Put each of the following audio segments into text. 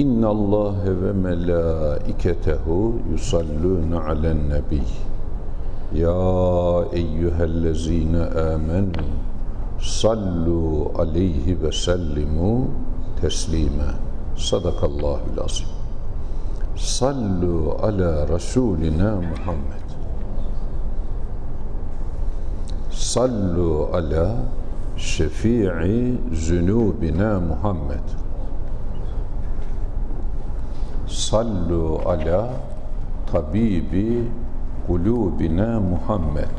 İnna Allah ve melaiketehu yusalluna alen nebi. Ya eyyühellezine amenu sallu aleyhi ve sellimu teslima. Sadakallahul azim. Sallu ala Resulina Muhammed. Sallu ala şefii zünubina Muhammed. Sallu ala tabibi kulubina Muhammed.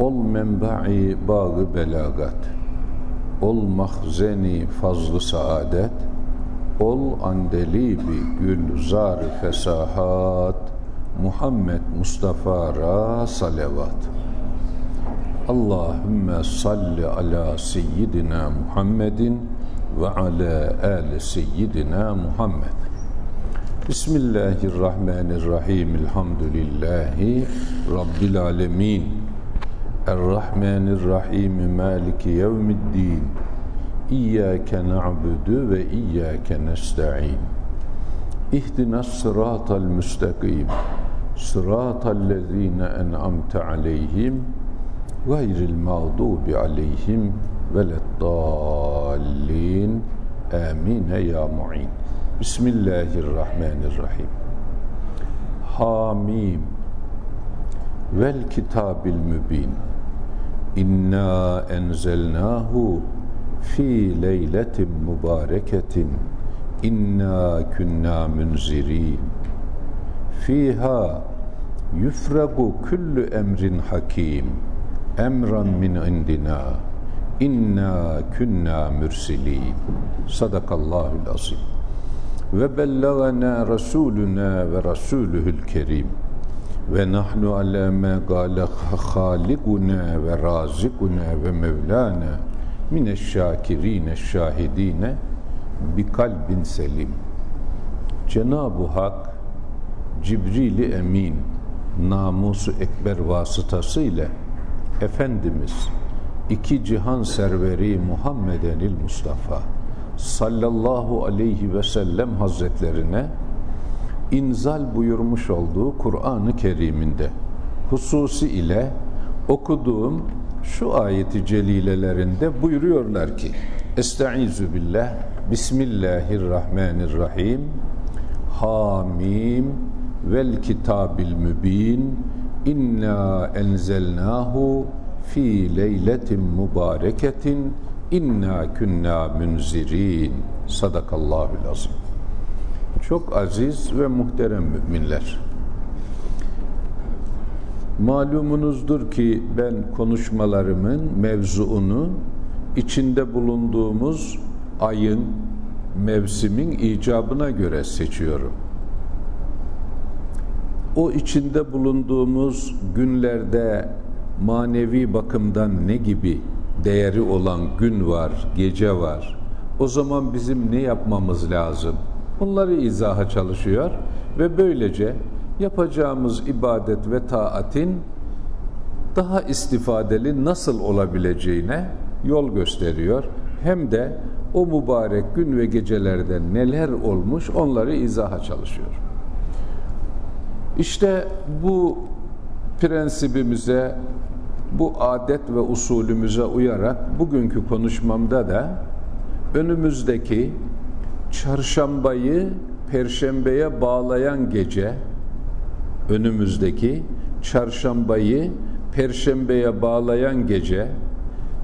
Ol menba'i bağı belagat. Ol mahzeni fazlı saadet. Ol andelibi gülzar fesahat. Muhammed Mustafa'ra salavat. Allahümme salli ala seyyidina Muhammedin ve ala ali seyyidina Muhammed. Bismillahirrahmanirrahim. Elhamdülillahi Rabbil alemin. Errahmanirrahim. Maliki yevmiddin. İyyâke na'budu ve iyyâke nesta'in. İhdinas sıratal müstakim. Sıratal lezîne en'amte aleyhim gayril mağdubi aleyhim veleddallin amine ya mu'in. Bismillahirrahmanirrahim. Hamim. Vel kitabil mübin. İnna enzelnahu fi leyletin mübareketin. İnna künna münzirin. Fiha yufragu kullu emrin hakim. Emran min indina inna kunna mürsilin sadakallahul azim ve bellagana rasuluna ve rasuluhul kerim ve nahnu ala ma gale halikuna ve razikuna ve mevlana mineşşakirine şahidine bi kalbin selim. Cenab-ı Hak Cibril-i Emin namusu ekber vasıtasıyla Efendimiz iki cihan serveri Muhammedenil Mustafa sallallahu aleyhi ve sellem hazretlerine inzal buyurmuş olduğu Kur'an-ı Kerim'inde hususi ile okuduğum şu ayeti celilelerinde buyuruyorlar ki Estaizu billah Bismillahirrahmanirrahim Hamim vel kitabil mübin İnna enzelnahu fi leyletin mübareketin inna kunna münzirin. Sadakallahul azim. Çok aziz ve muhterem müminler. Malumunuzdur ki ben konuşmalarımın mevzuunu içinde bulunduğumuz ayın, mevsimin icabına göre seçiyorum o içinde bulunduğumuz günlerde manevi bakımdan ne gibi değeri olan gün var, gece var. O zaman bizim ne yapmamız lazım? Bunları izaha çalışıyor ve böylece yapacağımız ibadet ve taatin daha istifadeli nasıl olabileceğine yol gösteriyor. Hem de o mübarek gün ve gecelerde neler olmuş onları izaha çalışıyor. İşte bu prensibimize, bu adet ve usulümüze uyarak bugünkü konuşmamda da önümüzdeki çarşambayı perşembeye bağlayan gece önümüzdeki çarşambayı perşembeye bağlayan gece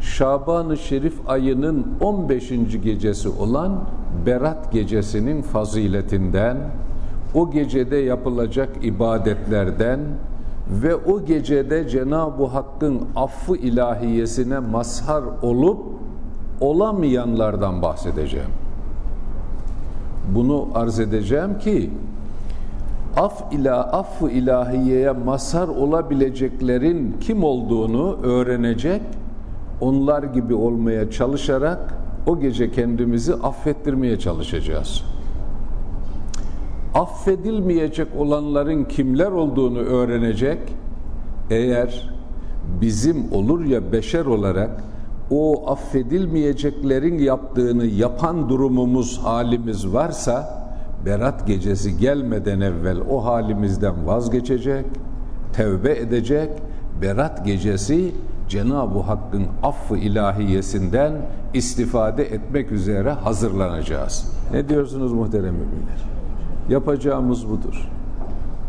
Şaban-ı Şerif ayının 15. gecesi olan Berat gecesinin faziletinden, o gecede yapılacak ibadetlerden ve o gecede Cenab-ı Hakk'ın affı ilahiyesine mazhar olup olamayanlardan bahsedeceğim. Bunu arz edeceğim ki af ila affı ilahiyeye mazhar olabileceklerin kim olduğunu öğrenecek onlar gibi olmaya çalışarak o gece kendimizi affettirmeye çalışacağız. Affedilmeyecek olanların kimler olduğunu öğrenecek. Eğer bizim olur ya beşer olarak o affedilmeyeceklerin yaptığını yapan durumumuz, halimiz varsa Berat gecesi gelmeden evvel o halimizden vazgeçecek, tevbe edecek. Berat gecesi Cenab-ı Hakk'ın affı ilahiyesinden istifade etmek üzere hazırlanacağız. Ne diyorsunuz muhterem müminler? Yapacağımız budur.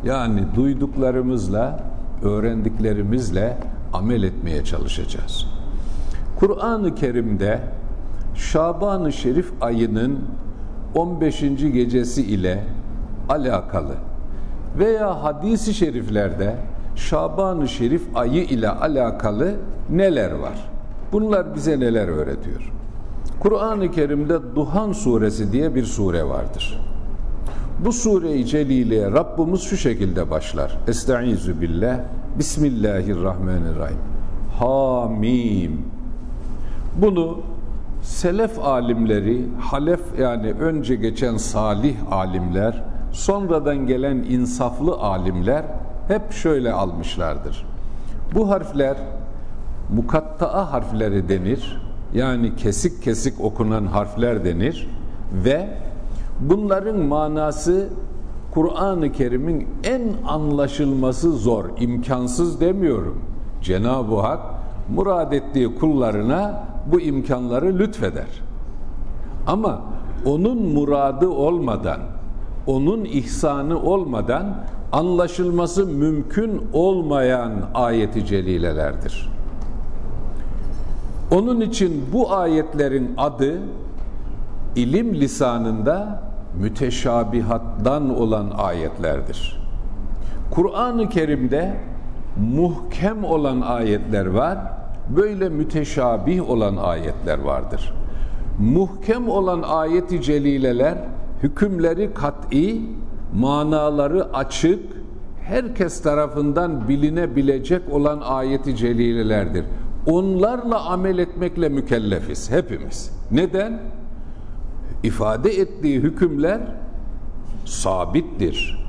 Yani duyduklarımızla, öğrendiklerimizle amel etmeye çalışacağız. Kur'an-ı Kerim'de Şaban-ı Şerif ayının 15. gecesi ile alakalı veya hadisi şeriflerde Şaban-ı Şerif ayı ile alakalı neler var? Bunlar bize neler öğretiyor? Kur'an-ı Kerim'de Duhan suresi diye bir sure vardır. Bu sure-i celileye Rabbimiz şu şekilde başlar. Estaizu billah. Bismillahirrahmanirrahim. Hamim. Bunu selef alimleri, halef yani önce geçen salih alimler, sonradan gelen insaflı alimler hep şöyle almışlardır. Bu harfler mukatta'a harfleri denir. Yani kesik kesik okunan harfler denir ve bunların manası Kur'an-ı Kerim'in en anlaşılması zor, imkansız demiyorum. Cenab-ı Hak murad ettiği kullarına bu imkanları lütfeder. Ama onun muradı olmadan, onun ihsanı olmadan anlaşılması mümkün olmayan ayeti celilelerdir. Onun için bu ayetlerin adı ilim lisanında müteşabihattan olan ayetlerdir. Kur'an-ı Kerim'de muhkem olan ayetler var, böyle müteşabih olan ayetler vardır. Muhkem olan ayeti celileler hükümleri kat'i, manaları açık, herkes tarafından bilinebilecek olan ayeti celilelerdir. Onlarla amel etmekle mükellefiz hepimiz. Neden? İfade ettiği hükümler sabittir.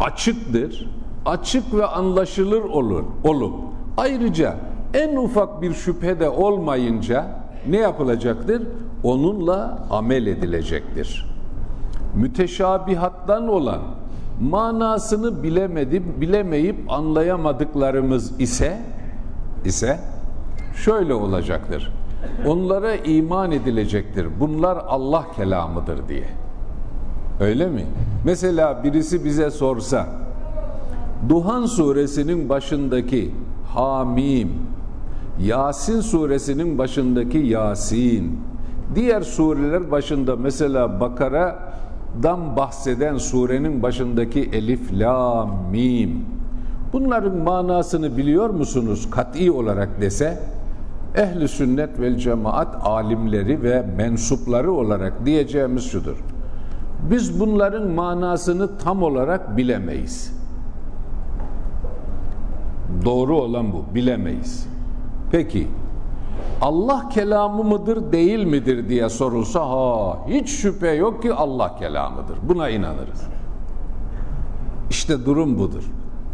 Açıktır. Açık ve anlaşılır olur olup ayrıca en ufak bir şüphe de olmayınca ne yapılacaktır? Onunla amel edilecektir müteşabihattan olan manasını bilemedim, bilemeyip anlayamadıklarımız ise ise şöyle olacaktır. Onlara iman edilecektir. Bunlar Allah kelamıdır diye. Öyle mi? Mesela birisi bize sorsa Duhan suresinin başındaki Hamim Yasin suresinin başındaki Yasin diğer sureler başında mesela Bakara dan bahseden surenin başındaki elif, la, mim. Bunların manasını biliyor musunuz kat'i olarak dese, ehli sünnet vel cemaat alimleri ve mensupları olarak diyeceğimiz şudur. Biz bunların manasını tam olarak bilemeyiz. Doğru olan bu, bilemeyiz. Peki, Allah kelamı mıdır değil midir diye sorulsa ha hiç şüphe yok ki Allah kelamıdır. Buna inanırız. İşte durum budur.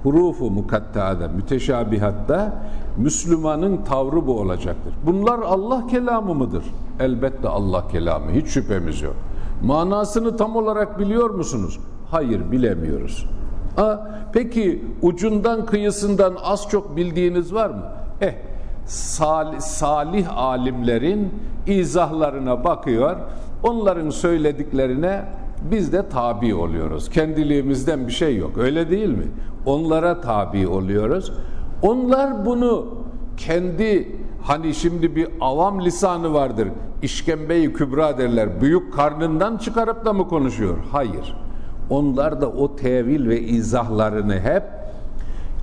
Hurufu mukatta'da, müteşabihatta Müslümanın tavrı bu olacaktır. Bunlar Allah kelamı mıdır? Elbette Allah kelamı. Hiç şüphemiz yok. Manasını tam olarak biliyor musunuz? Hayır bilemiyoruz. Ha, peki ucundan kıyısından az çok bildiğiniz var mı? Eh salih, salih alimlerin izahlarına bakıyor. Onların söylediklerine Biz de tabi oluyoruz. Kendiliğimizden bir şey yok. Öyle değil mi? Onlara tabi oluyoruz. Onlar bunu kendi hani şimdi bir avam lisanı vardır. İşkembeyi kübra derler. Büyük karnından çıkarıp da mı konuşuyor? Hayır. Onlar da o tevil ve izahlarını hep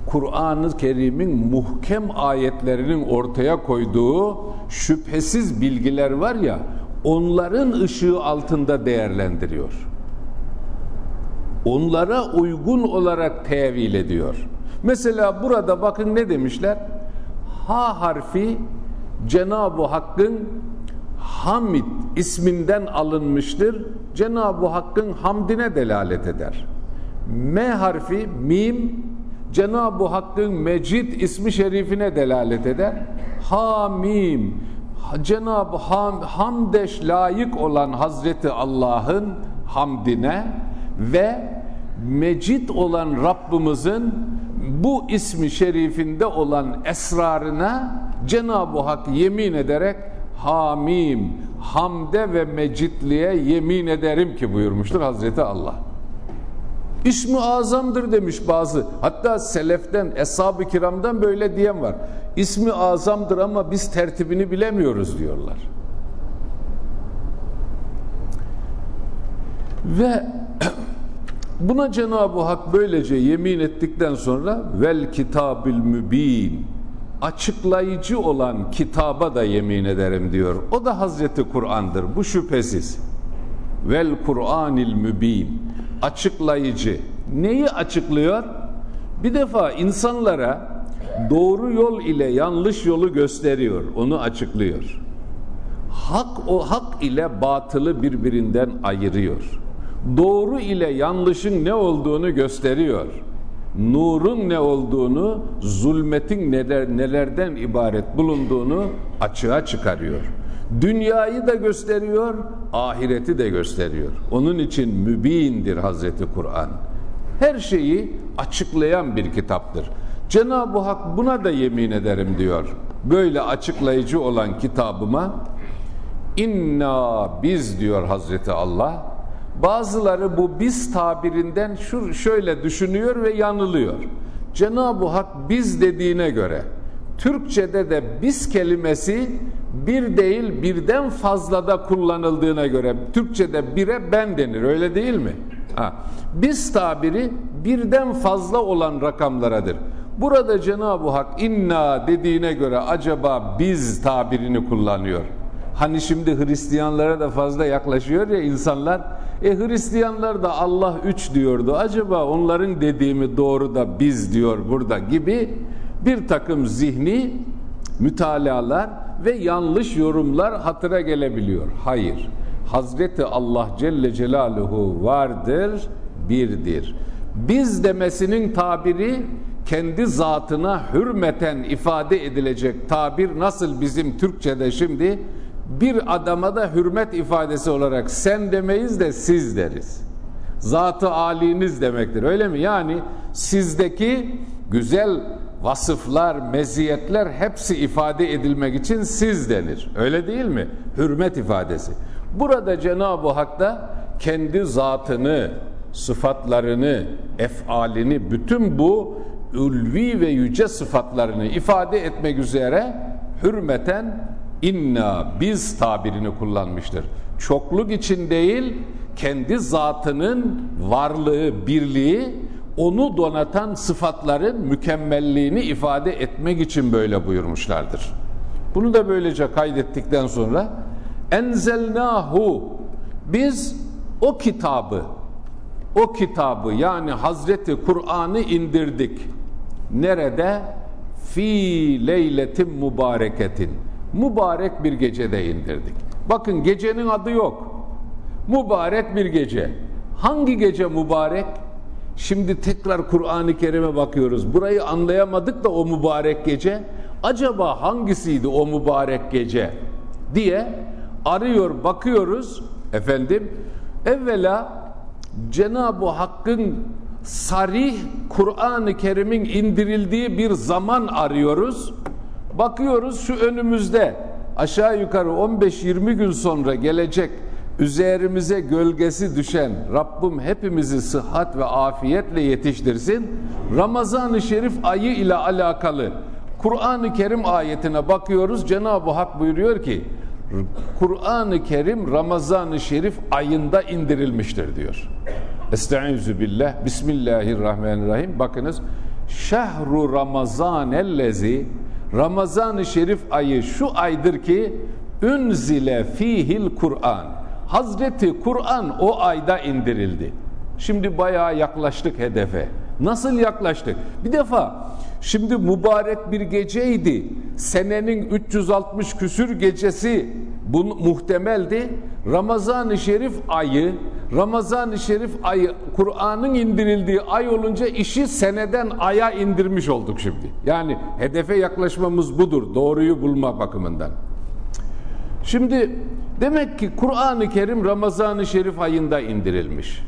Kur'an-ı Kerim'in muhkem ayetlerinin ortaya koyduğu şüphesiz bilgiler var ya onların ışığı altında değerlendiriyor. Onlara uygun olarak tevil ediyor. Mesela burada bakın ne demişler? Ha harfi Cenab-ı Hakk'ın Hamid isminden alınmıştır. Cenab-ı Hakk'ın hamdine delalet eder. M harfi mim Cenab-ı Hakk'ın Mecid ismi şerifine delalet eder. Hamim Cenab-ı Ham, Hamdeş layık olan Hazreti Allah'ın hamdine ve Mecid olan Rabbimizin bu ismi şerifinde olan esrarına Cenab-ı Hak yemin ederek Hamim, hamde ve mecidliğe yemin ederim ki buyurmuştur Hazreti Allah. İsmi azamdır demiş bazı. Hatta seleften, eshab-ı kiramdan böyle diyen var. İsmi azamdır ama biz tertibini bilemiyoruz diyorlar. Ve buna Cenab-ı Hak böylece yemin ettikten sonra vel kitabil mübin açıklayıcı olan kitaba da yemin ederim diyor. O da Hazreti Kur'an'dır. Bu şüphesiz. Vel Kur'anil mübin açıklayıcı. Neyi açıklıyor? Bir defa insanlara doğru yol ile yanlış yolu gösteriyor. Onu açıklıyor. Hak o hak ile batılı birbirinden ayırıyor. Doğru ile yanlışın ne olduğunu gösteriyor. Nurun ne olduğunu, zulmetin neler, nelerden ibaret bulunduğunu açığa çıkarıyor. Dünyayı da gösteriyor, ahireti de gösteriyor. Onun için mübindir Hazreti Kur'an. Her şeyi açıklayan bir kitaptır. Cenab-ı Hak buna da yemin ederim diyor. Böyle açıklayıcı olan kitabıma inna biz diyor Hazreti Allah. Bazıları bu biz tabirinden şu şöyle düşünüyor ve yanılıyor. Cenab-ı Hak biz dediğine göre Türkçede de biz kelimesi bir değil birden fazlada kullanıldığına göre Türkçede bire ben denir öyle değil mi? Ha. Biz tabiri birden fazla olan rakamlaradır. Burada Cenab-ı Hak inna dediğine göre acaba biz tabirini kullanıyor. Hani şimdi Hristiyanlara da fazla yaklaşıyor ya insanlar. E Hristiyanlar da Allah üç diyordu. Acaba onların dediğimi doğru da biz diyor burada gibi bir takım zihni mütalalar ve yanlış yorumlar hatıra gelebiliyor. Hayır. Hazreti Allah Celle Celaluhu vardır, birdir. Biz demesinin tabiri kendi zatına hürmeten ifade edilecek tabir nasıl bizim Türkçe'de şimdi bir adama da hürmet ifadesi olarak sen demeyiz de siz deriz. Zatı aliniz demektir öyle mi? Yani sizdeki güzel vasıflar, meziyetler hepsi ifade edilmek için siz denir. Öyle değil mi? Hürmet ifadesi. Burada Cenab-ı Hak da kendi zatını, sıfatlarını, efalini, bütün bu ülvi ve yüce sıfatlarını ifade etmek üzere hürmeten inna biz tabirini kullanmıştır. Çokluk için değil, kendi zatının varlığı, birliği onu donatan sıfatların mükemmelliğini ifade etmek için böyle buyurmuşlardır. Bunu da böylece kaydettikten sonra enzelnahu biz o kitabı o kitabı yani Hazreti Kur'an'ı indirdik. Nerede? Fi leyletin mübareketin. Mübarek bir gecede indirdik. Bakın gecenin adı yok. Mübarek bir gece. Hangi gece mübarek? Şimdi tekrar Kur'an-ı Kerim'e bakıyoruz. Burayı anlayamadık da o mübarek gece. Acaba hangisiydi o mübarek gece diye arıyor, bakıyoruz. Efendim, evvela Cenab-ı Hakk'ın sarih Kur'an-ı Kerim'in indirildiği bir zaman arıyoruz. Bakıyoruz şu önümüzde aşağı yukarı 15-20 gün sonra gelecek üzerimize gölgesi düşen Rabbim hepimizi sıhhat ve afiyetle yetiştirsin. Ramazan-ı Şerif ayı ile alakalı Kur'an-ı Kerim ayetine bakıyoruz. Cenab-ı Hak buyuruyor ki Kur'an-ı Kerim Ramazan-ı Şerif ayında indirilmiştir diyor. Estaizu billah. Bismillahirrahmanirrahim. Bakınız. Şehru Ramazan ellezi Ramazan-ı Şerif ayı şu aydır ki ünzile fihil Kur'an. Hazreti Kur'an o ayda indirildi. Şimdi bayağı yaklaştık hedefe. Nasıl yaklaştık? Bir defa şimdi mübarek bir geceydi. Senenin 360 küsür gecesi bu muhtemeldi. Ramazan-ı Şerif ayı, Ramazan-ı Şerif ayı Kur'an'ın indirildiği ay olunca işi seneden aya indirmiş olduk şimdi. Yani hedefe yaklaşmamız budur. Doğruyu bulma bakımından. Şimdi demek ki Kur'an-ı Kerim Ramazan-ı Şerif ayında indirilmiş.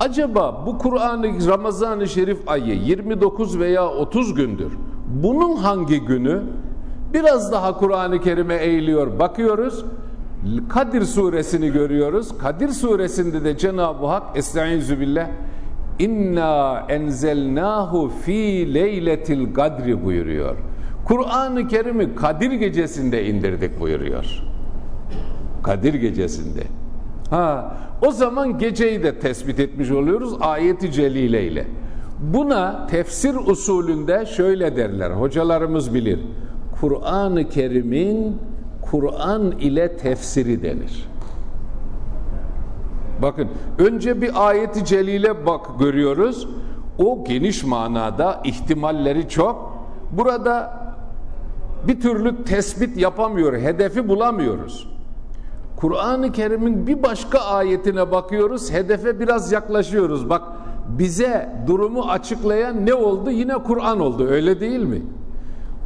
Acaba bu Kur'an-ı Ramazan-ı Şerif ayı 29 veya 30 gündür. Bunun hangi günü? Biraz daha Kur'an-ı Kerim'e eğiliyor. Bakıyoruz. Kadir suresini görüyoruz. Kadir suresinde de Cenab-ı Hak Estaizu billah İnna enzelnahu fi leyletil kadri buyuruyor. Kur'an-ı Kerim'i Kadir gecesinde indirdik buyuruyor. Kadir gecesinde. Ha, o zaman geceyi de tespit etmiş oluyoruz ayeti celile ile. Buna tefsir usulünde şöyle derler. Hocalarımız bilir. Kur'an-ı Kerim'in Kur'an ile tefsiri denir. Bakın önce bir ayeti celile bak görüyoruz. O geniş manada ihtimalleri çok. Burada bir türlü tespit yapamıyor, hedefi bulamıyoruz. Kur'an-ı Kerim'in bir başka ayetine bakıyoruz, hedefe biraz yaklaşıyoruz. Bak bize durumu açıklayan ne oldu? Yine Kur'an oldu, öyle değil mi?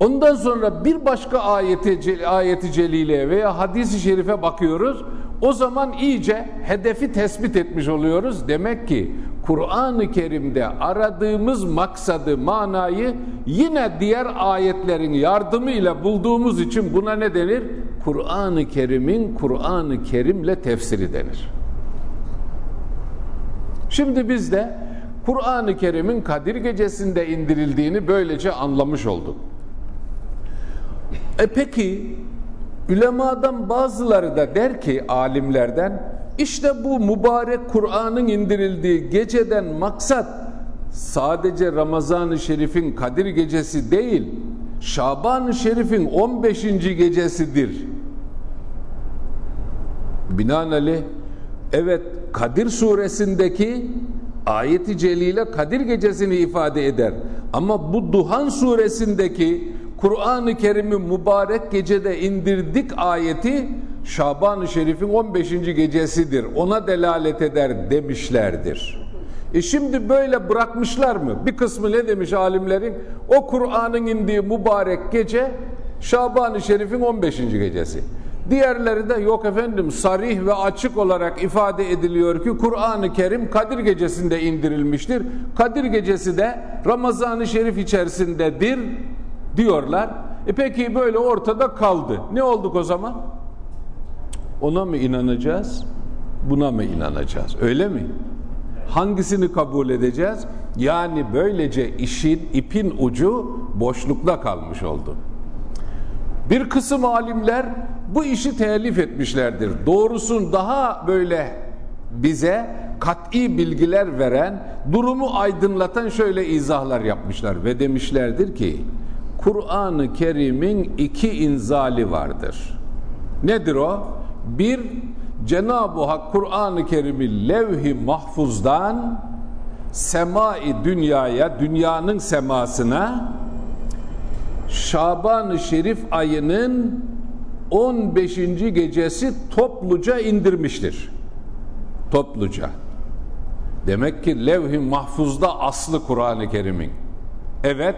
Ondan sonra bir başka ayeti, ayeti celile veya hadisi şerife bakıyoruz. O zaman iyice hedefi tespit etmiş oluyoruz. Demek ki Kur'an-ı Kerim'de aradığımız maksadı, manayı yine diğer ayetlerin yardımıyla bulduğumuz için buna ne denir? Kur'an-ı Kerim'in Kur'an-ı Kerim'le tefsiri denir. Şimdi biz de Kur'an-ı Kerim'in Kadir Gecesi'nde indirildiğini böylece anlamış olduk. E peki Ülemadan bazıları da der ki alimlerden işte bu mübarek Kur'an'ın indirildiği geceden maksat sadece Ramazan-ı Şerif'in Kadir gecesi değil Şaban-ı Şerif'in 15. gecesidir. Binaenaleyh evet Kadir suresindeki ayeti celile Kadir gecesini ifade eder. Ama bu Duhan suresindeki Kur'an-ı Kerim'i mübarek gecede indirdik ayeti Şaban-ı Şerif'in 15. gecesidir. Ona delalet eder demişlerdir. E şimdi böyle bırakmışlar mı? Bir kısmı ne demiş alimlerin? O Kur'an'ın indiği mübarek gece Şaban-ı Şerif'in 15. gecesi. Diğerleri de yok efendim sarih ve açık olarak ifade ediliyor ki Kur'an-ı Kerim Kadir gecesinde indirilmiştir. Kadir gecesi de Ramazan-ı Şerif içerisindedir diyorlar. E peki böyle ortada kaldı. Ne olduk o zaman? Ona mı inanacağız? Buna mı inanacağız? Öyle mi? Hangisini kabul edeceğiz? Yani böylece işin ipin ucu boşlukta kalmış oldu. Bir kısım alimler bu işi telif etmişlerdir. Doğrusun daha böyle bize kat'i bilgiler veren, durumu aydınlatan şöyle izahlar yapmışlar ve demişlerdir ki Kur'an-ı Kerim'in iki inzali vardır. Nedir o? Bir, Cenab-ı Hak Kur'an-ı Kerim'i levh-i mahfuzdan semai dünyaya, dünyanın semasına Şaban-ı Şerif ayının 15. gecesi topluca indirmiştir. Topluca. Demek ki levh-i mahfuzda aslı Kur'an-ı Kerim'in. Evet,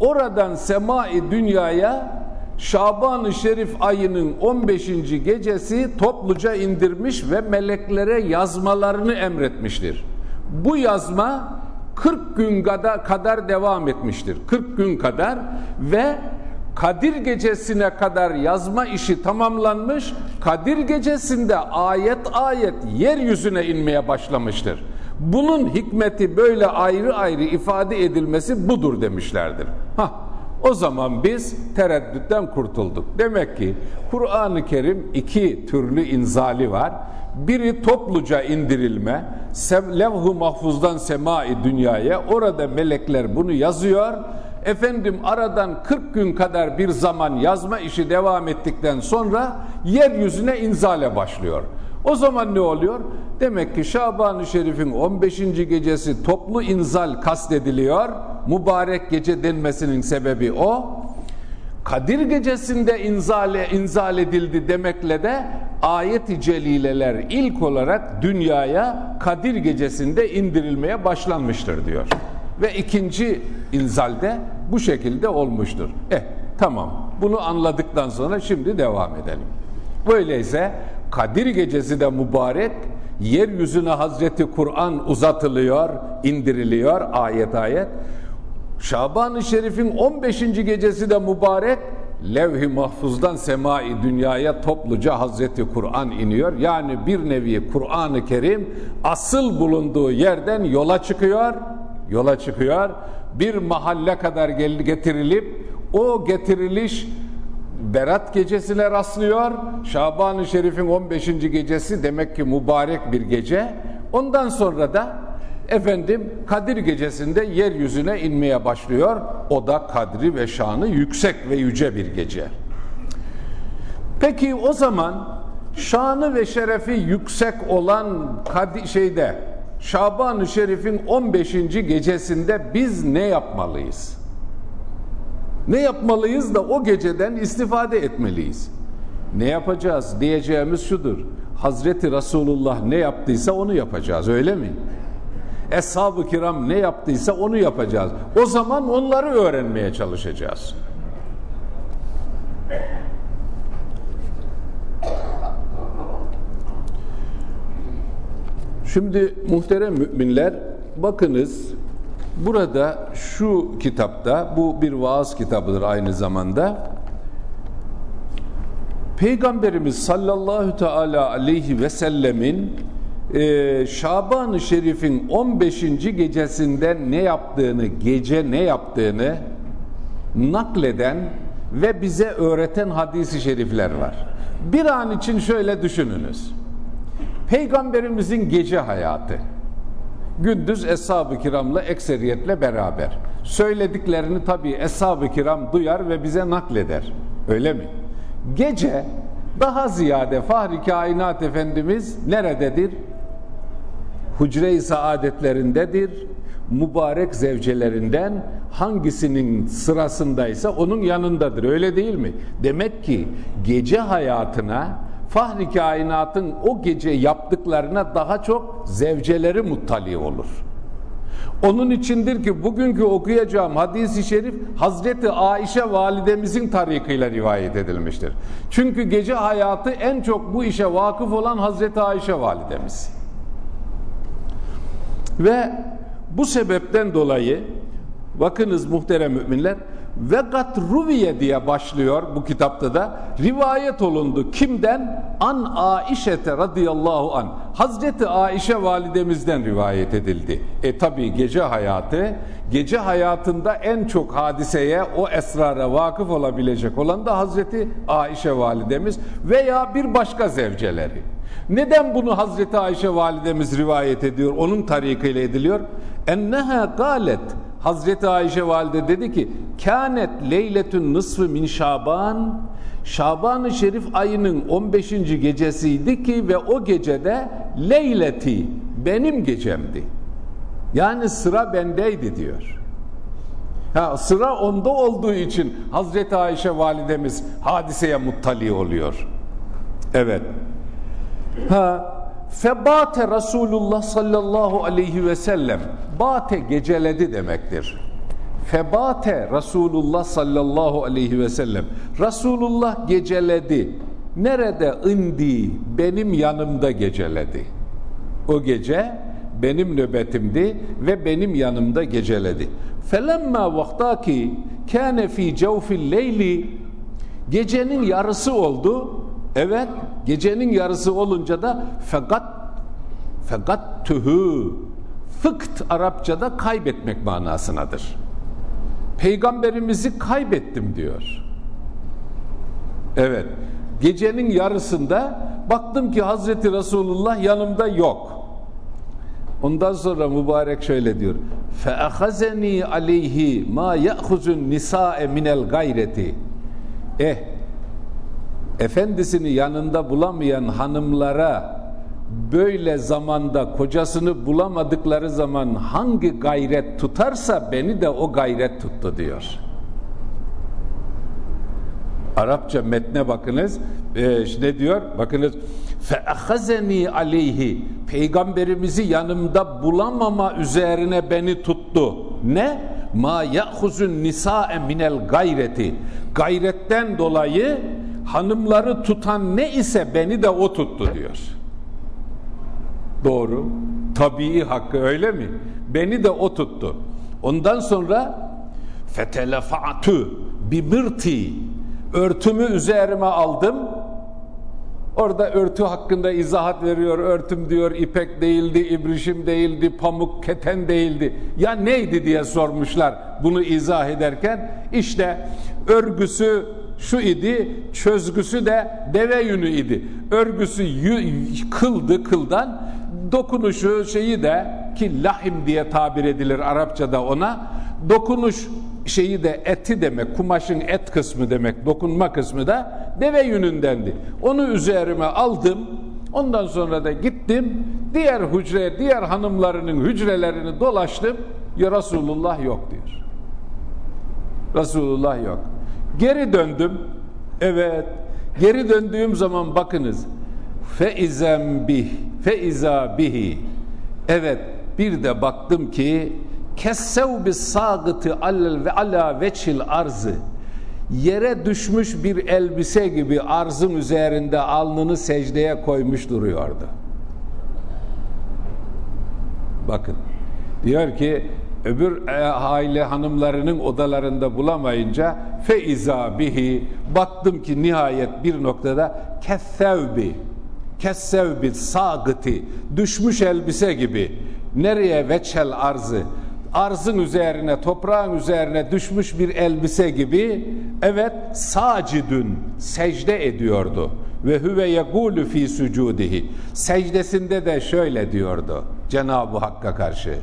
oradan semai dünyaya Şaban-ı Şerif ayının 15. gecesi topluca indirmiş ve meleklere yazmalarını emretmiştir. Bu yazma 40 gün kadar, devam etmiştir. 40 gün kadar ve Kadir gecesine kadar yazma işi tamamlanmış. Kadir gecesinde ayet ayet yeryüzüne inmeye başlamıştır. Bunun hikmeti böyle ayrı ayrı ifade edilmesi budur demişlerdir. Hah, o zaman biz tereddütten kurtulduk. Demek ki Kur'an-ı Kerim iki türlü inzali var. Biri topluca indirilme, levh-u mahfuzdan semai dünyaya, orada melekler bunu yazıyor. Efendim aradan 40 gün kadar bir zaman yazma işi devam ettikten sonra yeryüzüne inzale başlıyor. O zaman ne oluyor? Demek ki Şaban-ı Şerif'in 15. gecesi toplu inzal kastediliyor. Mübarek gece denmesinin sebebi o. Kadir gecesinde inzale, inzal edildi demekle de ayet-i celileler ilk olarak dünyaya Kadir gecesinde indirilmeye başlanmıştır diyor. Ve ikinci inzalde bu şekilde olmuştur. Eh tamam bunu anladıktan sonra şimdi devam edelim. Böyleyse Kadir gecesi de mübarek, yeryüzüne Hazreti Kur'an uzatılıyor, indiriliyor ayet ayet. Şaban-ı Şerif'in 15. gecesi de mübarek, levh-i mahfuzdan semai dünyaya topluca Hazreti Kur'an iniyor. Yani bir nevi Kur'an-ı Kerim asıl bulunduğu yerden yola çıkıyor, yola çıkıyor. Bir mahalle kadar getirilip o getiriliş Berat gecesine rastlıyor. Şaban-ı Şerif'in 15. gecesi demek ki mübarek bir gece. Ondan sonra da efendim Kadir gecesinde yeryüzüne inmeye başlıyor. O da kadri ve şanı yüksek ve yüce bir gece. Peki o zaman şanı ve şerefi yüksek olan kadi şeyde Şaban-ı Şerif'in 15. gecesinde biz ne yapmalıyız? Ne yapmalıyız da o geceden istifade etmeliyiz. Ne yapacağız diyeceğimiz şudur. Hazreti Resulullah ne yaptıysa onu yapacağız öyle mi? Eshab-ı kiram ne yaptıysa onu yapacağız. O zaman onları öğrenmeye çalışacağız. Şimdi muhterem müminler bakınız Burada şu kitapta, bu bir vaaz kitabıdır aynı zamanda. Peygamberimiz sallallahu teala aleyhi ve sellemin e, Şaban-ı Şerif'in 15. gecesinde ne yaptığını, gece ne yaptığını nakleden ve bize öğreten hadisi şerifler var. Bir an için şöyle düşününüz. Peygamberimizin gece hayatı gündüz eshab-ı kiramla ekseriyetle beraber. Söylediklerini tabii eshab-ı kiram duyar ve bize nakleder. Öyle mi? Gece daha ziyade Fahri Kainat Efendimiz nerededir? Hucre-i saadetlerindedir. Mübarek zevcelerinden hangisinin sırasındaysa onun yanındadır. Öyle değil mi? Demek ki gece hayatına fahri kainatın o gece yaptıklarına daha çok zevceleri muttali olur. Onun içindir ki bugünkü okuyacağım hadisi şerif Hazreti Aişe validemizin tarikıyla rivayet edilmiştir. Çünkü gece hayatı en çok bu işe vakıf olan Hazreti Aişe validemiz. Ve bu sebepten dolayı bakınız muhterem müminler ve ruviye diye başlıyor bu kitapta da rivayet olundu. Kimden? An Aişete radıyallahu an. Hazreti Aişe validemizden rivayet edildi. E tabi gece hayatı, gece hayatında en çok hadiseye, o esrara vakıf olabilecek olan da Hazreti Aişe validemiz veya bir başka zevceleri. Neden bunu Hazreti Ayşe validemiz rivayet ediyor? Onun tarikıyla ediliyor. Enneha galet Hazreti Ayşe valide dedi ki kânet leyletün nısfı min şaban Şaban-ı Şerif ayının 15. gecesiydi ki ve o gecede leyleti benim gecemdi. Yani sıra bendeydi diyor. Ha, sıra onda olduğu için Hazreti Ayşe validemiz hadiseye muttali oluyor. Evet. Ha, Febate Resulullah sallallahu aleyhi ve sellem bate geceledi demektir. Febate Resulullah sallallahu aleyhi ve sellem Resulullah geceledi. Nerede indi? Benim yanımda geceledi. O gece benim nöbetimdi ve benim yanımda geceledi. Felemma vaktaki kâne fî cevfil leyli gecenin yarısı oldu. Evet, gecenin yarısı olunca da fakat fakat tühü fıkt Arapçada kaybetmek manasınadır. Peygamberimizi kaybettim diyor. Evet, gecenin yarısında baktım ki Hazreti Resulullah yanımda yok. Ondan sonra mübarek şöyle diyor. Feahazeni aleyhi ma ya'huzun nisae minel gayreti. Eh efendisini yanında bulamayan hanımlara böyle zamanda kocasını bulamadıkları zaman hangi gayret tutarsa beni de o gayret tuttu diyor. Arapça metne bakınız. Ee, ne diyor? Bakınız. Fe'ahazeni aleyhi. Peygamberimizi yanımda bulamama üzerine beni tuttu. Ne? Ma ya'huzun nisa'e minel gayreti. Gayretten dolayı hanımları tutan ne ise beni de o tuttu diyor. Doğru. Tabii hakkı öyle mi? Beni de o tuttu. Ondan sonra fetelefa'tu bibirti örtümü üzerime aldım. Orada örtü hakkında izahat veriyor. Örtüm diyor ipek değildi, ibrişim değildi, pamuk, keten değildi. Ya neydi diye sormuşlar bunu izah ederken. işte örgüsü şu idi, çözgüsü de deve yünü idi. Örgüsü kıldı kıldan, dokunuşu şeyi de ki lahim diye tabir edilir Arapçada ona, dokunuş şeyi de eti demek, kumaşın et kısmı demek, dokunma kısmı da deve yünündendi. Onu üzerime aldım. Ondan sonra da gittim. Diğer hücre, diğer hanımlarının hücrelerini dolaştım. Ya Resulullah yok diyor. Resulullah yok. Geri döndüm. Evet. Geri döndüğüm zaman bakınız. Feizem bih, feiza bihi. Evet, bir de baktım ki kessev bis sagıtı allel ve ala veçil arzı yere düşmüş bir elbise gibi arzın üzerinde alnını secdeye koymuş duruyordu. Bakın diyor ki öbür e, aile hanımlarının odalarında bulamayınca feiza bihi baktım ki nihayet bir noktada kessevbi kessevbi sagıti düşmüş elbise gibi nereye veçel arzı arzın üzerine, toprağın üzerine düşmüş bir elbise gibi evet sacidün secde ediyordu. Ve huve yegulu fi sucudihi. Secdesinde de şöyle diyordu Cenab-ı Hakk'a karşı.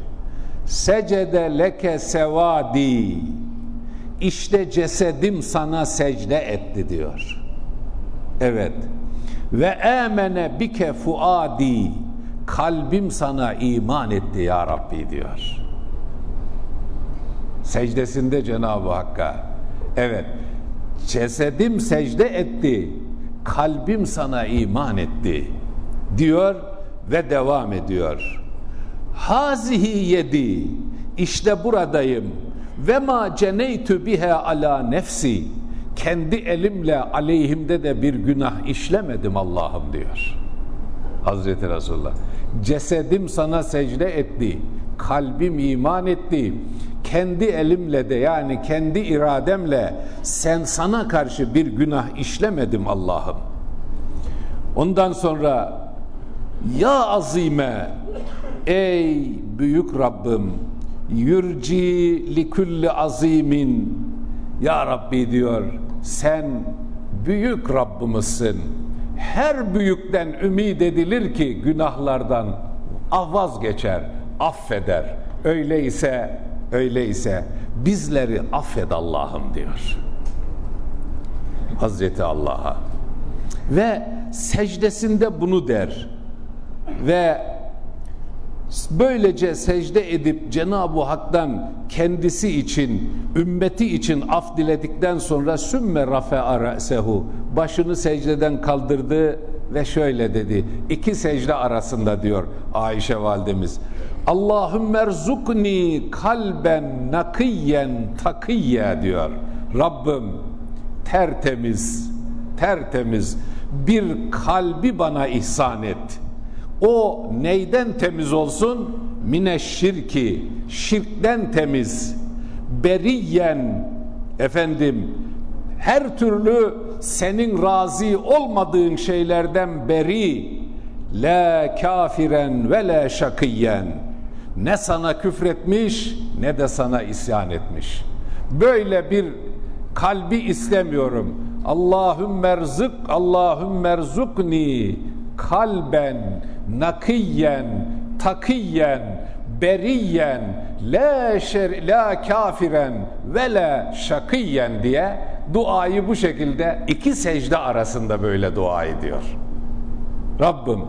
Secede leke sevadi. İşte cesedim sana secde etti diyor. Evet. Ve emene bike fuadi. Kalbim sana iman etti ya Rabbi diyor. Secdesinde Cenab-ı Hakk'a. Evet. Cesedim secde etti. Kalbim sana iman etti. Diyor ve devam ediyor. Hazihi yedi. İşte buradayım. Ve ma ceneytü bihe ala nefsi. Kendi elimle aleyhimde de bir günah işlemedim Allah'ım diyor. Hazreti Resulullah. Cesedim sana secde etti. Kalbim iman etti kendi elimle de yani kendi irademle sen sana karşı bir günah işlemedim Allah'ım. Ondan sonra ya azime ey büyük Rabbim yurci likulli azimin ya Rabbi diyor sen büyük Rabbimizsin. Her büyükten ümid edilir ki günahlardan vazgeçer, affeder. Öyleyse Öyleyse bizleri affed Allah'ım diyor. Hazreti Allah'a. Ve secdesinde bunu der. Ve böylece secde edip Cenab-ı Hak'tan kendisi için, ümmeti için af diledikten sonra sümme rafe arasehu başını secdeden kaldırdı ve şöyle dedi. İki secde arasında diyor Ayşe validemiz. Allahümme erzukni kalben nakiyen takiyye diyor. Rabbim tertemiz, tertemiz bir kalbi bana ihsan et. O neyden temiz olsun? mineşşirki şirkten temiz. Beriyen efendim her türlü senin razı olmadığın şeylerden beri la kafiren ve la şakiyen ne sana küfretmiş ne de sana isyan etmiş. Böyle bir kalbi istemiyorum. Allahümme rızık Allahümme rızukni kalben nakiyen takiyen beriyen la şer la kafiren ve la şakiyen diye duayı bu şekilde iki secde arasında böyle dua ediyor. Rabbim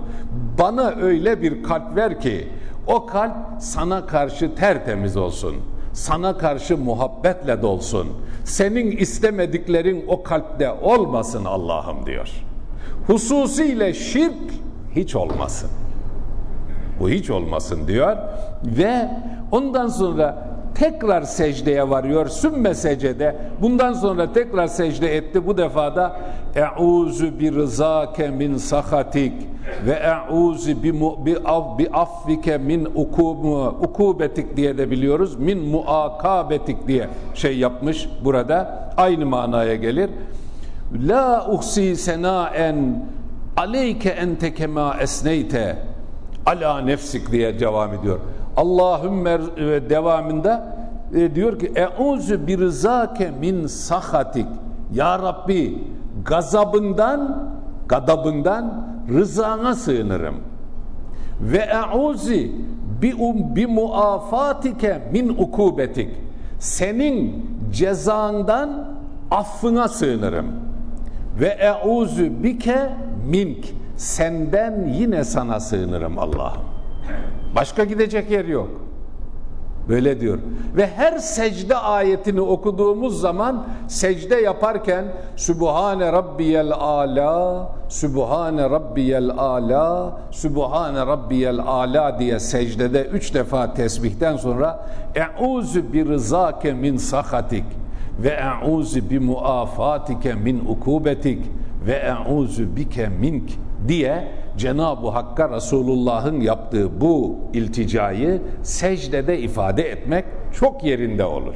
bana öyle bir kalp ver ki o kalp sana karşı tertemiz olsun. Sana karşı muhabbetle dolsun. Senin istemediklerin o kalpte olmasın Allah'ım diyor. Hususiyle şirk hiç olmasın. Bu hiç olmasın diyor ve ondan sonra tekrar secdeye varıyor. Sümme secde. Bundan sonra tekrar secde etti. Bu defada Eûzü bi rızâke min sahatik ve eûzü bi, bi, av, bi affike min ukubetik diye de biliyoruz. Min muakabetik diye şey yapmış burada. Aynı manaya gelir. La uhsi senaen aleyke ente kema esneyte. Ala nefsik diye devam ediyor. Allahümme devamında e, diyor ki euzu bir rızake min sahatik ya Rabbi gazabından gadabından rızana sığınırım. Ve euzi bi, um, bi muafatike min ukubetik. Senin cezandan affına sığınırım. Ve euzu bike mink senden yine sana sığınırım Allah'ım. Başka gidecek yer yok. Böyle diyor. Ve her secde ayetini okuduğumuz zaman secde yaparken Sübhane Rabbiyel Ala, Sübhane Rabbiyel Ala, Sübhane Rabbiyel Ala diye secdede üç defa tesbihten sonra Eûzü bir rızake min sahatik ve eûzü bi muafatike min ukubetik ve eûzü bike mink diye Cenab-ı Hakk'a Resulullah'ın yaptığı bu ilticayı secdede ifade etmek çok yerinde olur.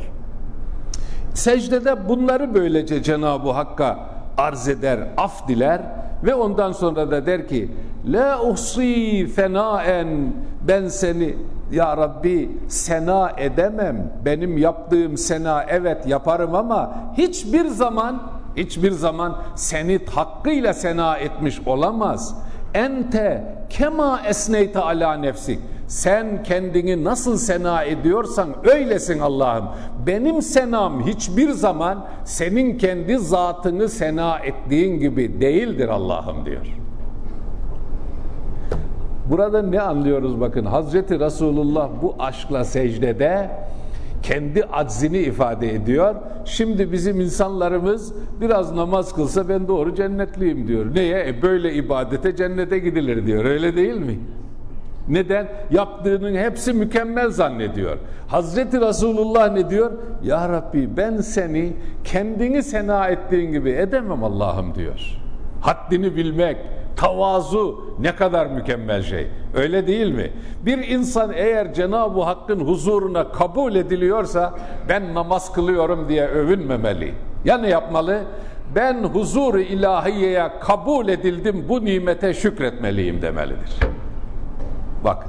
Secdede bunları böylece Cenab-ı Hakk'a arz eder, af diler ve ondan sonra da der ki La uhsi fenaen ben seni ya Rabbi sena edemem. Benim yaptığım sena evet yaparım ama hiçbir zaman hiçbir zaman seni hakkıyla sena etmiş olamaz. Ente kema esneyte ala nefsik. Sen kendini nasıl sena ediyorsan öylesin Allah'ım. Benim senam hiçbir zaman senin kendi zatını sena ettiğin gibi değildir Allah'ım diyor. Burada ne anlıyoruz bakın Hazreti Resulullah bu aşkla secdede kendi aczini ifade ediyor. Şimdi bizim insanlarımız biraz namaz kılsa ben doğru cennetliyim diyor. Neye? E böyle ibadete cennete gidilir diyor. Öyle değil mi? Neden? Yaptığının hepsi mükemmel zannediyor. Hazreti Resulullah ne diyor? Ya Rabbi ben seni kendini sena ettiğin gibi edemem Allah'ım diyor. Haddini bilmek, Tavazu ne kadar mükemmel şey. Öyle değil mi? Bir insan eğer Cenab-ı Hakk'ın huzuruna kabul ediliyorsa ben namaz kılıyorum diye övünmemeli. Ya ne yapmalı? Ben huzur ilahiyeye kabul edildim bu nimete şükretmeliyim demelidir. Bak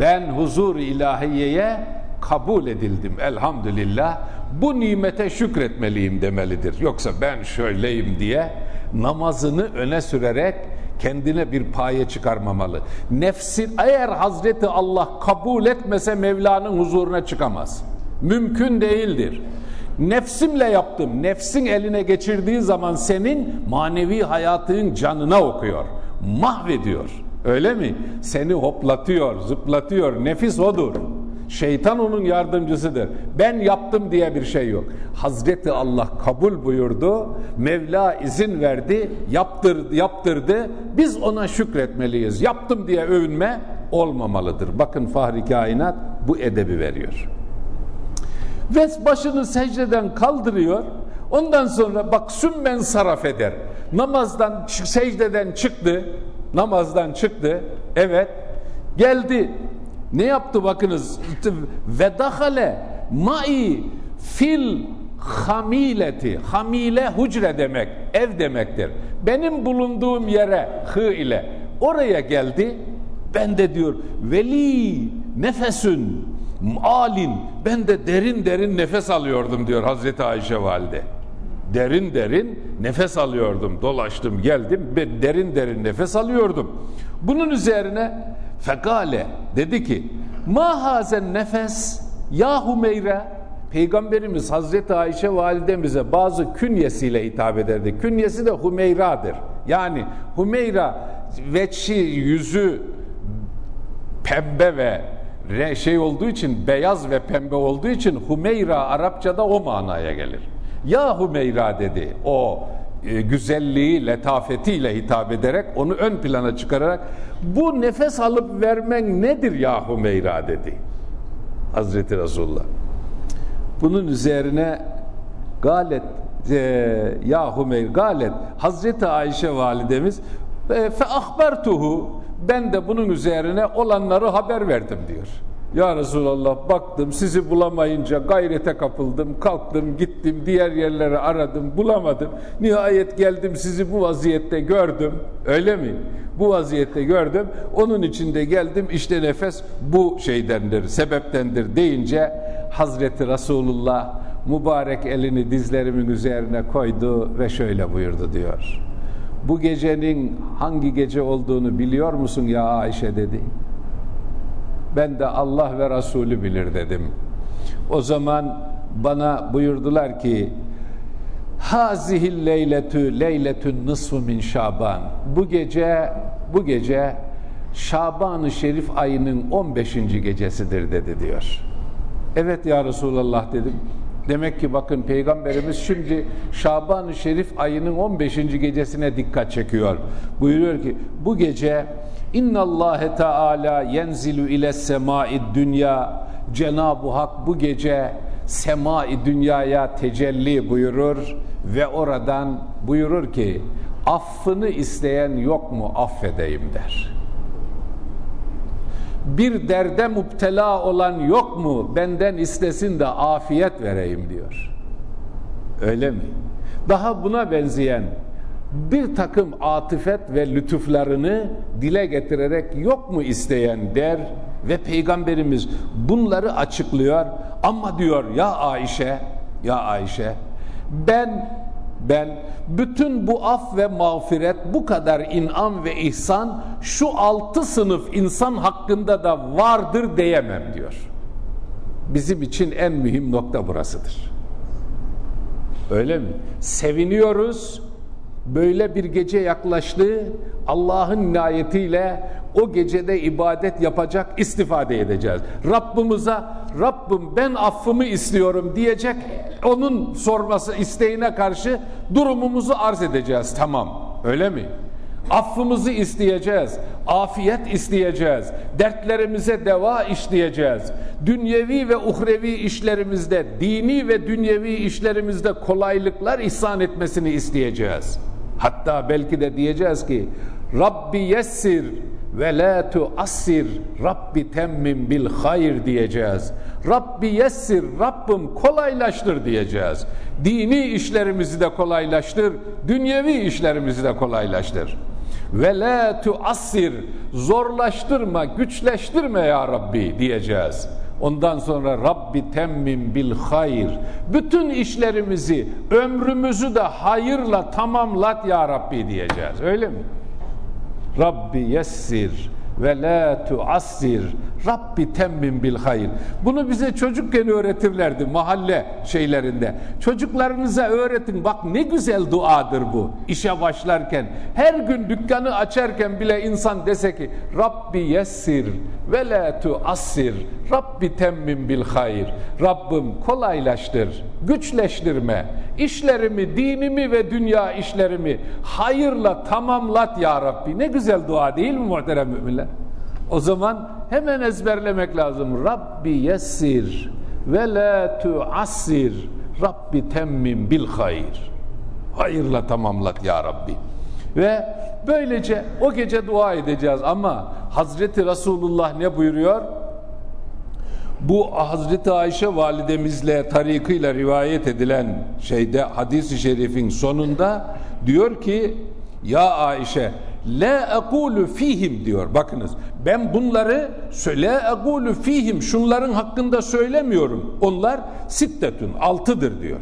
ben huzur ilahiyeye kabul edildim elhamdülillah bu nimete şükretmeliyim demelidir. Yoksa ben şöyleyim diye namazını öne sürerek kendine bir paye çıkarmamalı. Nefsi eğer Hazreti Allah kabul etmese Mevla'nın huzuruna çıkamaz. Mümkün değildir. Nefsimle yaptım. Nefsin eline geçirdiği zaman senin manevi hayatın canına okuyor. Mahvediyor. Öyle mi? Seni hoplatıyor, zıplatıyor. Nefis odur. Şeytan onun yardımcısıdır. Ben yaptım diye bir şey yok. Hazreti Allah kabul buyurdu. Mevla izin verdi. Yaptır, yaptırdı. Biz ona şükretmeliyiz. Yaptım diye övünme olmamalıdır. Bakın Fahri Kainat bu edebi veriyor. Ve başını secdeden kaldırıyor. Ondan sonra bak sümmen saraf eder. Namazdan, secdeden çıktı. Namazdan çıktı. Evet. Geldi Ne yaptı bakınız? Ve dahale ma'i fil hamileti. Hamile hucre demek, ev demektir. Benim bulunduğum yere hı ile oraya geldi. Ben de diyor veli nefesün alin ben de derin derin nefes alıyordum diyor Hazreti Ayşe valide. Derin derin nefes alıyordum. Dolaştım geldim derin derin nefes alıyordum. Bunun üzerine fekale dedi ki ma hazen nefes ya Humeyre Peygamberimiz Hazreti Ayşe validemize bazı künyesiyle hitap ederdi. Künyesi de Humeyra'dır. Yani Humeyra veçi yüzü pembe ve şey olduğu için beyaz ve pembe olduğu için Humeyra Arapçada o manaya gelir. Ya Humeyra dedi o e, güzelliği, letafetiyle hitap ederek onu ön plana çıkararak bu nefes alıp vermen nedir ya Humeyra dedi. Hazreti Resulullah. Bunun üzerine galet e, ya Humeyr galet Hazreti Ayşe validemiz e, fe ahbertuhu ben de bunun üzerine olanları haber verdim diyor. Ya Resulallah baktım sizi bulamayınca gayrete kapıldım, kalktım, gittim, diğer yerleri aradım, bulamadım. Nihayet geldim sizi bu vaziyette gördüm. Öyle mi? Bu vaziyette gördüm. Onun içinde geldim işte nefes bu şeydendir, sebeptendir deyince Hazreti Resulullah mübarek elini dizlerimin üzerine koydu ve şöyle buyurdu diyor. Bu gecenin hangi gece olduğunu biliyor musun ya Ayşe dedi. Ben de Allah ve Resulü bilir dedim. O zaman bana buyurdular ki Hazihil leyletü leyletün nısfı min Şaban. Bu gece bu gece Şaban-ı Şerif ayının 15. gecesidir dedi diyor. Evet ya Resulallah dedim. Demek ki bakın Peygamberimiz şimdi Şaban-ı Şerif ayının 15. gecesine dikkat çekiyor. Buyuruyor ki bu gece İnna Allah Teala yenzilu ile semai dünya Cenab-ı Hak bu gece semai dünyaya tecelli buyurur ve oradan buyurur ki affını isteyen yok mu affedeyim der. Bir derde müptela olan yok mu benden istesin de afiyet vereyim diyor. Öyle mi? Daha buna benzeyen bir takım atıfet ve lütuflarını dile getirerek yok mu isteyen der ve Peygamberimiz bunları açıklıyor ama diyor ya Ayşe ya Ayşe ben ben bütün bu af ve mağfiret bu kadar inam ve ihsan şu altı sınıf insan hakkında da vardır diyemem diyor. Bizim için en mühim nokta burasıdır. Öyle mi? Seviniyoruz böyle bir gece yaklaştı. Allah'ın inayetiyle o gecede ibadet yapacak, istifade edeceğiz. Rabbimize Rabbim ben affımı istiyorum diyecek. Onun sorması isteğine karşı durumumuzu arz edeceğiz. Tamam. Öyle mi? Affımızı isteyeceğiz, afiyet isteyeceğiz, dertlerimize deva isteyeceğiz. Dünyevi ve uhrevi işlerimizde, dini ve dünyevi işlerimizde kolaylıklar ihsan etmesini isteyeceğiz. Hatta belki de diyeceğiz ki Rabbi yessir ve la tuassir Rabbi temmim bil hayır diyeceğiz. Rabbi yessir Rabbim kolaylaştır diyeceğiz. Dini işlerimizi de kolaylaştır, dünyevi işlerimizi de kolaylaştır. Ve la tuassir zorlaştırma, güçleştirme ya Rabbi diyeceğiz. Ondan sonra Rabbi temmim bil hayır. Bütün işlerimizi, ömrümüzü de hayırla tamamlat ya Rabbi diyeceğiz. Öyle mi? Rabbi yessir ve la tuassir Rabbi temmim bil hayır. Bunu bize çocukken öğretirlerdi mahalle şeylerinde. Çocuklarınıza öğretin. Bak ne güzel duadır bu. İşe başlarken, her gün dükkanı açarken bile insan dese ki Rabbi yessir ve la tuassir. Rabbi temmim bil hayır. Rabbim kolaylaştır, güçleştirme. İşlerimi, dinimi ve dünya işlerimi hayırla tamamlat ya Rabbi. Ne güzel dua değil mi muhterem müminler? O zaman hemen ezberlemek lazım. Rabbi yessir ve la tuassir. Rabbi temmim bil hayır. Hayırla tamamlat ya Rabbi. Ve böylece o gece dua edeceğiz ama Hazreti Resulullah ne buyuruyor? Bu Hazreti Ayşe validemizle tarikıyla rivayet edilen şeyde hadis-i şerifin sonunda diyor ki ya Ayşe la ekulu fihim diyor. Bakınız ben bunları söyle ekulu fihim şunların hakkında söylemiyorum. Onlar sittetün altıdır diyor.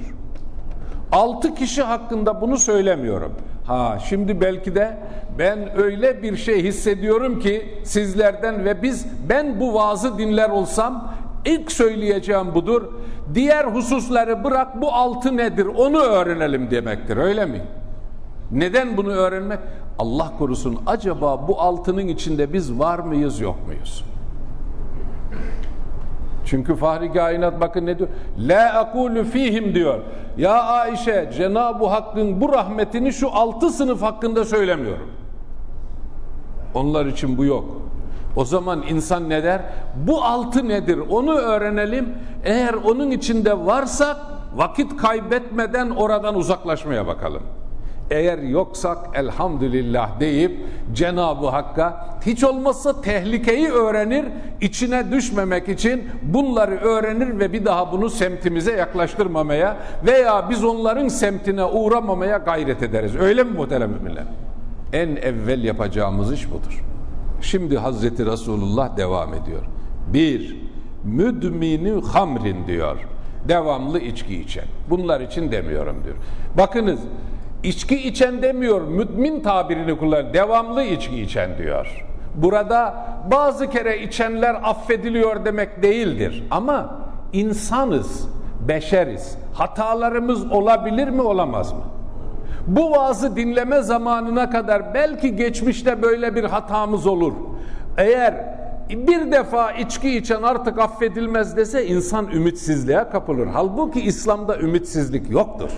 Altı kişi hakkında bunu söylemiyorum. Ha şimdi belki de ben öyle bir şey hissediyorum ki sizlerden ve biz ben bu vaazı dinler olsam ilk söyleyeceğim budur. Diğer hususları bırak bu altı nedir onu öğrenelim demektir öyle mi? Neden bunu öğrenmek? Allah korusun acaba bu altının içinde biz var mıyız yok muyuz? Çünkü Fahri Kainat bakın ne diyor? La akulu fihim diyor. Ya Ayşe Cenab-ı Hakk'ın bu rahmetini şu altı sınıf hakkında söylemiyorum. Onlar için bu yok. O zaman insan ne der? Bu altı nedir? Onu öğrenelim. Eğer onun içinde varsa vakit kaybetmeden oradan uzaklaşmaya bakalım. Eğer yoksak elhamdülillah deyip Cenab-ı Hakk'a hiç olmazsa tehlikeyi öğrenir, içine düşmemek için bunları öğrenir ve bir daha bunu semtimize yaklaştırmamaya veya biz onların semtine uğramamaya gayret ederiz. Öyle mi muhterem müminler? En evvel yapacağımız iş budur. Şimdi Hazreti Resulullah devam ediyor. Bir, müdmini hamrin diyor. Devamlı içki içen. Bunlar için demiyorum diyor. Bakınız İçki içen demiyor, müdmin tabirini kullanıyor. Devamlı içki içen diyor. Burada bazı kere içenler affediliyor demek değildir. Ama insanız, beşeriz. Hatalarımız olabilir mi, olamaz mı? Bu vaazı dinleme zamanına kadar belki geçmişte böyle bir hatamız olur. Eğer bir defa içki içen artık affedilmez dese insan ümitsizliğe kapılır. Halbuki İslam'da ümitsizlik yoktur.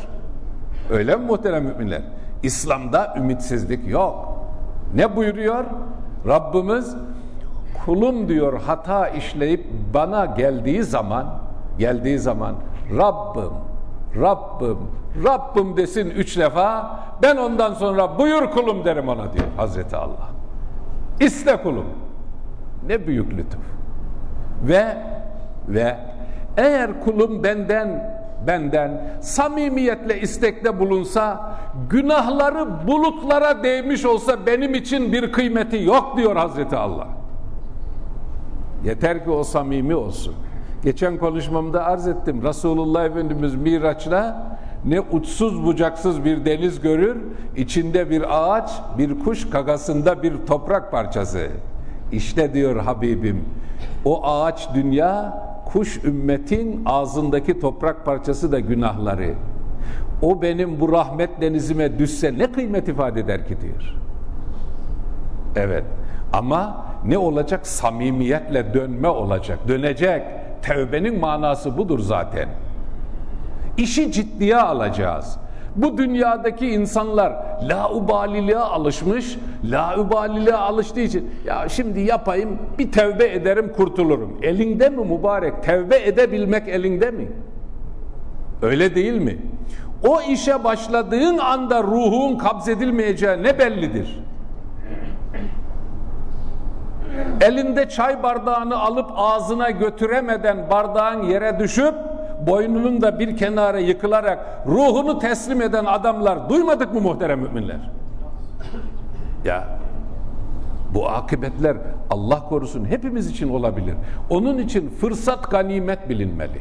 Öyle mi muhterem müminler? İslam'da ümitsizlik yok. Ne buyuruyor? Rabbimiz kulum diyor hata işleyip bana geldiği zaman geldiği zaman Rabbim Rabbim Rabbim desin üç defa ben ondan sonra buyur kulum derim ona diyor Hazreti Allah. İste kulum. Ne büyük lütuf. Ve ve eğer kulum benden benden samimiyetle istekte bulunsa günahları bulutlara değmiş olsa benim için bir kıymeti yok diyor Hazreti Allah. Yeter ki o samimi olsun. Geçen konuşmamda arz ettim. Resulullah Efendimiz Miraç'la ne uçsuz bucaksız bir deniz görür, içinde bir ağaç, bir kuş, kagasında bir toprak parçası. İşte diyor Habibim, o ağaç dünya, kuş ümmetin ağzındaki toprak parçası da günahları. O benim bu rahmet denizime düşse ne kıymet ifade eder ki diyor. Evet ama ne olacak? Samimiyetle dönme olacak. Dönecek. Tevbenin manası budur zaten. İşi ciddiye alacağız. Bu dünyadaki insanlar laubaliliğe alışmış, laubaliliğe alıştığı için ya şimdi yapayım bir tevbe ederim kurtulurum. Elinde mi mübarek? Tevbe edebilmek elinde mi? Öyle değil mi? O işe başladığın anda ruhun kabzedilmeyeceği ne bellidir? Elinde çay bardağını alıp ağzına götüremeden bardağın yere düşüp boynunun da bir kenara yıkılarak ruhunu teslim eden adamlar duymadık mı muhterem müminler? Ya bu akıbetler Allah korusun hepimiz için olabilir. Onun için fırsat ganimet bilinmeli.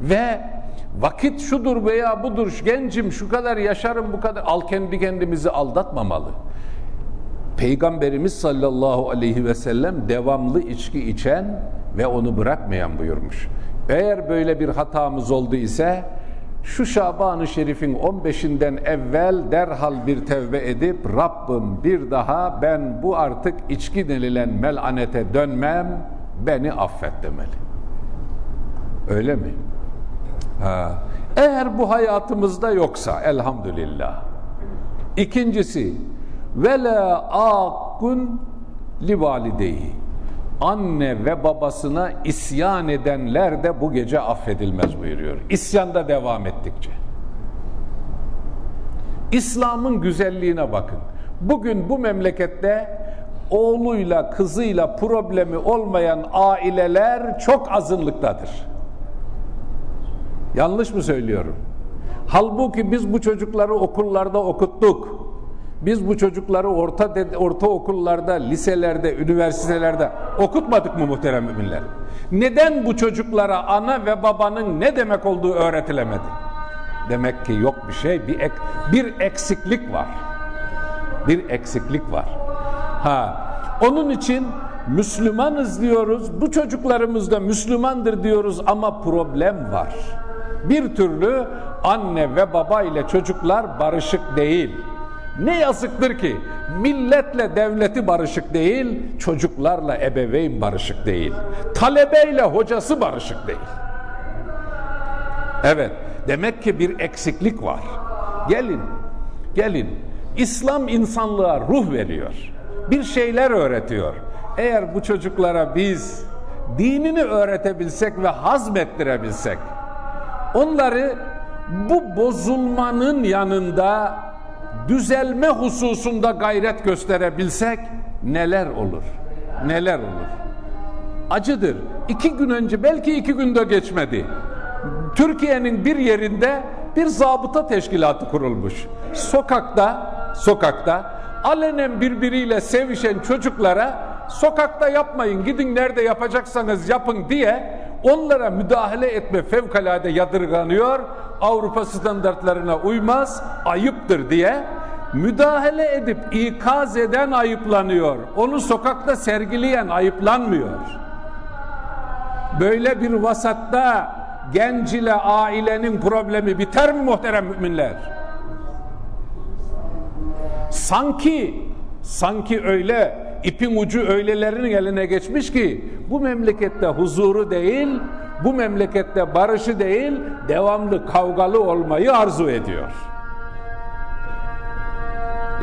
Ve vakit şudur veya budur gencim şu kadar yaşarım bu kadar al kendi kendimizi aldatmamalı. Peygamberimiz sallallahu aleyhi ve sellem devamlı içki içen ve onu bırakmayan buyurmuş. Eğer böyle bir hatamız oldu ise şu Şaban-ı Şerif'in 15'inden evvel derhal bir tevbe edip Rabbim bir daha ben bu artık içki denilen melanete dönmem beni affet demeli. Öyle mi? Ha. Eğer bu hayatımızda yoksa elhamdülillah. İkincisi ve akun li valideyi anne ve babasına isyan edenler de bu gece affedilmez buyuruyor. İsyanda devam ettikçe. İslam'ın güzelliğine bakın. Bugün bu memlekette oğluyla kızıyla problemi olmayan aileler çok azınlıktadır. Yanlış mı söylüyorum? Halbuki biz bu çocukları okullarda okuttuk. Biz bu çocukları orta orta okullarda, liselerde, üniversitelerde okutmadık mı muhterem müminler? Neden bu çocuklara ana ve babanın ne demek olduğu öğretilemedi? Demek ki yok bir şey, bir ek, bir eksiklik var. Bir eksiklik var. Ha, onun için Müslümanız diyoruz. Bu çocuklarımız da Müslümandır diyoruz ama problem var. Bir türlü anne ve baba ile çocuklar barışık değil. Ne yazıktır ki milletle devleti barışık değil, çocuklarla ebeveyn barışık değil. Talebeyle hocası barışık değil. Evet, demek ki bir eksiklik var. Gelin, gelin. İslam insanlığa ruh veriyor. Bir şeyler öğretiyor. Eğer bu çocuklara biz dinini öğretebilsek ve hazmettirebilsek, onları bu bozulmanın yanında düzelme hususunda gayret gösterebilsek neler olur? Neler olur? Acıdır. İki gün önce belki iki günde geçmedi. Türkiye'nin bir yerinde bir zabıta teşkilatı kurulmuş. Sokakta, sokakta alenen birbiriyle sevişen çocuklara sokakta yapmayın gidin nerede yapacaksanız yapın diye onlara müdahale etme fevkalade yadırganıyor. Avrupa standartlarına uymaz, ayıptır diye müdahale edip ikaz eden ayıplanıyor. Onu sokakta sergileyen ayıplanmıyor. Böyle bir vasatta genç ile ailenin problemi biter mi muhterem müminler? Sanki sanki öyle ipin ucu öylelerinin eline geçmiş ki bu memlekette huzuru değil, bu memlekette barışı değil, devamlı kavgalı olmayı arzu ediyor.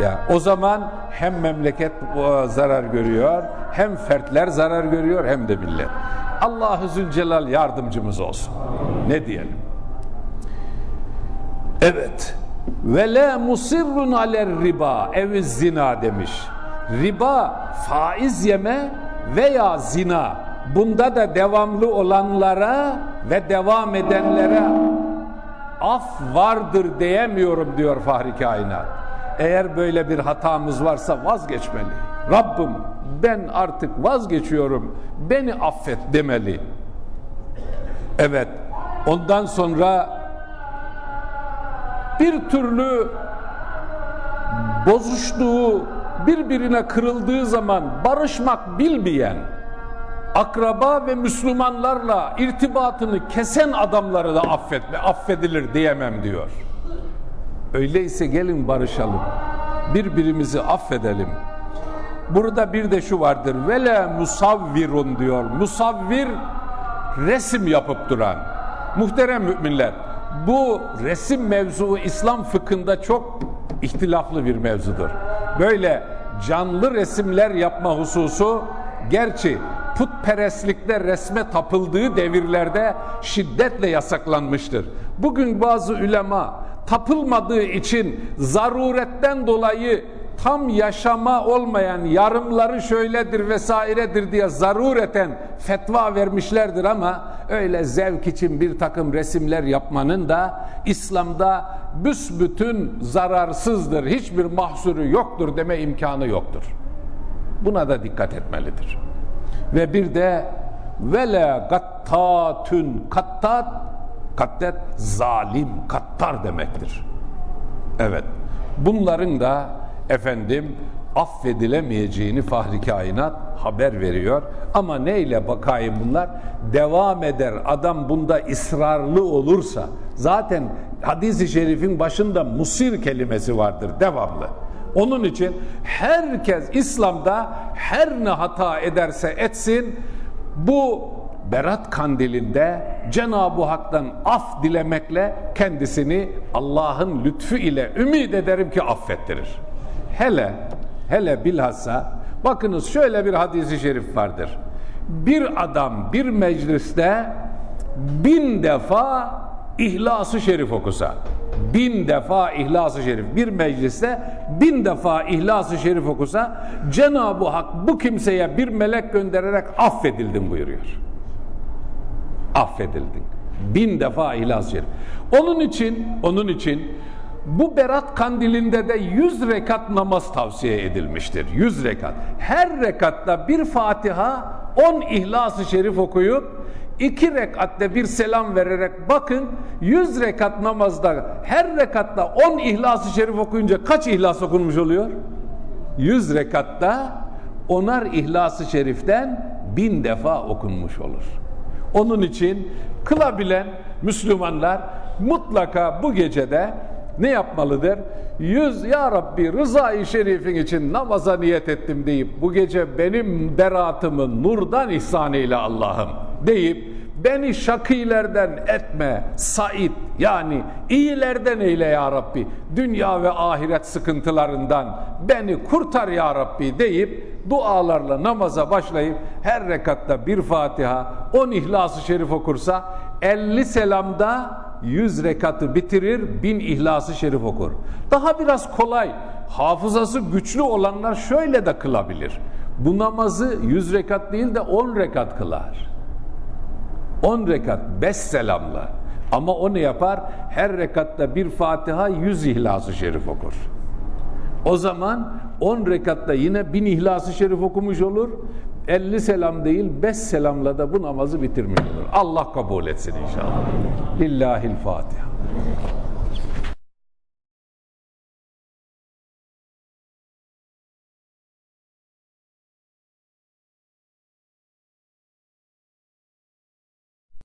Ya o zaman hem memleket zarar görüyor, hem fertler zarar görüyor, hem de millet. Allahu Zülcelal yardımcımız olsun. Ne diyelim? Evet. Ve la musirrun aler riba ev zina demiş. Riba, faiz yeme veya zina. Bunda da devamlı olanlara ve devam edenlere af vardır diyemiyorum diyor Fahri Kainat. Eğer böyle bir hatamız varsa vazgeçmeli. Rabbim ben artık vazgeçiyorum, beni affet demeli. Evet, ondan sonra bir türlü bozuştuğu, birbirine kırıldığı zaman barışmak bilmeyen, akraba ve Müslümanlarla irtibatını kesen adamları da affetme, affedilir diyemem diyor. Öyleyse gelin barışalım, birbirimizi affedelim. Burada bir de şu vardır. Vele musavvirun diyor. Musavvir resim yapıp duran. Muhterem müminler, bu resim mevzuu İslam fıkhında çok ihtilaflı bir mevzudur. Böyle canlı resimler yapma hususu gerçi putperestlikte resme tapıldığı devirlerde şiddetle yasaklanmıştır. Bugün bazı ulema tapılmadığı için zaruretten dolayı tam yaşama olmayan yarımları şöyledir vesairedir diye zarureten fetva vermişlerdir ama öyle zevk için bir takım resimler yapmanın da İslam'da büsbütün zararsızdır, hiçbir mahsuru yoktur deme imkanı yoktur. Buna da dikkat etmelidir. Ve bir de vele gattatün kattat kattet zalim kattar demektir. Evet. Bunların da efendim affedilemeyeceğini Fahri Kainat haber veriyor. Ama neyle bakayım bunlar? Devam eder. Adam bunda ısrarlı olursa zaten hadis-i şerifin başında musir kelimesi vardır devamlı. Onun için herkes İslam'da her ne hata ederse etsin bu Berat kandilinde Cenab-ı Hak'tan af dilemekle kendisini Allah'ın lütfu ile ümit ederim ki affettirir. Hele, hele bilhassa bakınız şöyle bir hadisi şerif vardır. Bir adam bir mecliste bin defa İhlas-ı Şerif okusa, bin defa İhlas-ı Şerif, bir mecliste bin defa İhlas-ı Şerif okusa, Cenab-ı Hak bu kimseye bir melek göndererek affedildin buyuruyor. Affedildin. Bin defa İhlas-ı Şerif. Onun için, onun için bu Berat kandilinde de yüz rekat namaz tavsiye edilmiştir. Yüz rekat. Her rekatta bir Fatiha, on İhlas-ı Şerif okuyup iki rekatte bir selam vererek bakın yüz rekat namazda her rekatta on İhlas-ı Şerif okuyunca kaç İhlas okunmuş oluyor? Yüz rekatta onar İhlas-ı Şerif'ten bin defa okunmuş olur. Onun için kılabilen Müslümanlar mutlaka bu gecede ne yapmalıdır? Yüz ya Rabbi rızayı şerifin için namaza niyet ettim deyip bu gece benim beratımı nurdan ihsan eyle Allah'ım deyip beni şakilerden etme Said yani iyilerden eyle ya Rabbi dünya ve ahiret sıkıntılarından beni kurtar ya Rabbi deyip dualarla namaza başlayıp her rekatta bir Fatiha on İhlas-ı Şerif okursa 50 selamda 100 rekatı bitirir, bin İhlas-ı Şerif okur. Daha biraz kolay, hafızası güçlü olanlar şöyle de kılabilir. Bu namazı 100 rekat değil de 10 rekat kılar. 10 rekat 5 selamla. Ama o ne yapar? Her rekatta bir Fatiha 100 İhlas-ı Şerif okur. O zaman 10 rekatta yine bin İhlas-ı Şerif okumuş olur. 50 selam değil 5 selamla da bu namazı bitirmiş olur. Allah kabul etsin inşallah. Lillahil Fatiha.